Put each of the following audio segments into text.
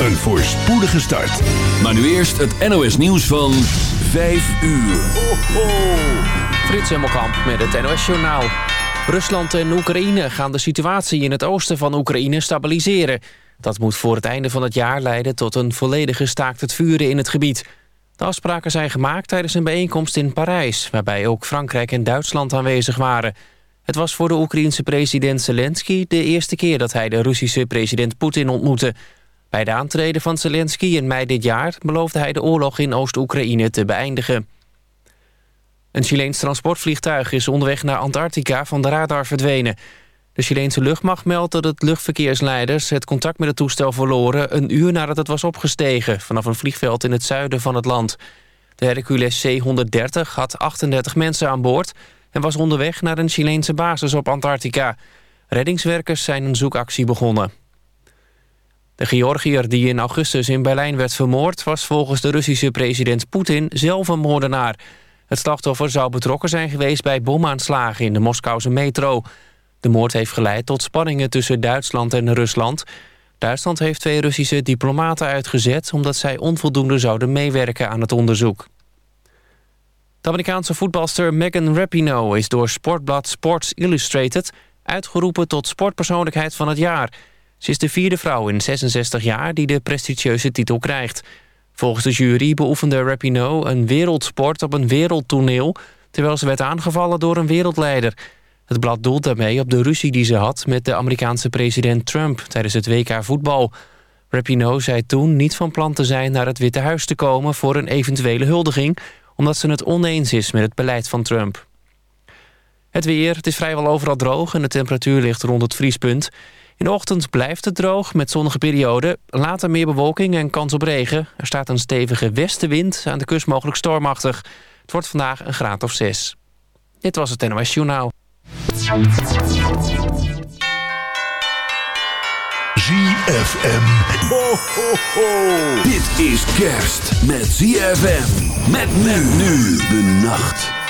een voorspoedige start. Maar nu eerst het NOS nieuws van 5 uur. Ho, ho. Frits Hemmelkamp met het NOS Journaal. Rusland en Oekraïne gaan de situatie in het oosten van Oekraïne stabiliseren. Dat moet voor het einde van het jaar leiden tot een volledige staakt het vuren in het gebied. De afspraken zijn gemaakt tijdens een bijeenkomst in Parijs... waarbij ook Frankrijk en Duitsland aanwezig waren. Het was voor de Oekraïense president Zelensky de eerste keer... dat hij de Russische president Poetin ontmoette. Bij de aantreden van Zelensky in mei dit jaar... beloofde hij de oorlog in Oost-Oekraïne te beëindigen. Een Chileens transportvliegtuig is onderweg naar Antarctica van de radar verdwenen. De Chileense luchtmacht meldt dat het luchtverkeersleiders het contact met het toestel verloren... een uur nadat het was opgestegen vanaf een vliegveld in het zuiden van het land. De Hercules C-130 had 38 mensen aan boord... en was onderweg naar een Chileense basis op Antarctica. Reddingswerkers zijn een zoekactie begonnen. De Georgiër die in augustus in Berlijn werd vermoord... was volgens de Russische president Poetin zelf een moordenaar. Het slachtoffer zou betrokken zijn geweest bij bomaanslagen in de Moskouse metro... De moord heeft geleid tot spanningen tussen Duitsland en Rusland. Duitsland heeft twee Russische diplomaten uitgezet... omdat zij onvoldoende zouden meewerken aan het onderzoek. De Amerikaanse voetbalster Megan Rapinoe is door sportblad Sports Illustrated... uitgeroepen tot sportpersoonlijkheid van het jaar. Ze is de vierde vrouw in 66 jaar die de prestigieuze titel krijgt. Volgens de jury beoefende Rapinoe een wereldsport op een wereldtoneel... terwijl ze werd aangevallen door een wereldleider... Het blad doelt daarmee op de ruzie die ze had met de Amerikaanse president Trump tijdens het WK voetbal. Rapinoe zei toen niet van plan te zijn naar het Witte Huis te komen voor een eventuele huldiging, omdat ze het oneens is met het beleid van Trump. Het weer, het is vrijwel overal droog en de temperatuur ligt rond het vriespunt. In de ochtend blijft het droog met zonnige perioden. Later meer bewolking en kans op regen. Er staat een stevige westenwind, aan de kust mogelijk stormachtig. Het wordt vandaag een graad of zes. Dit was het NOS Journaal. ZFM. Ho, ho, ho. Dit is kerst met ZFM. Met men nu de nacht.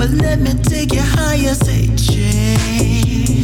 But let me take you higher, say change.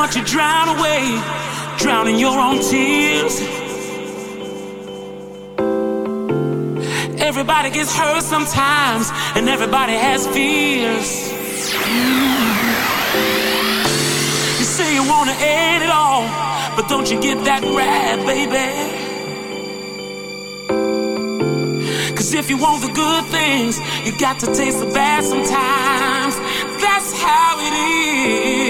Watch you drown away, drowning your own tears. Everybody gets hurt sometimes, and everybody has fears. You say you wanna end it all, but don't you get that rap, baby? Cause if you want the good things, you got to taste the bad sometimes. That's how it is.